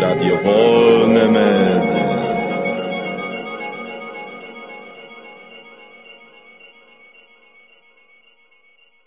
Radio Wolne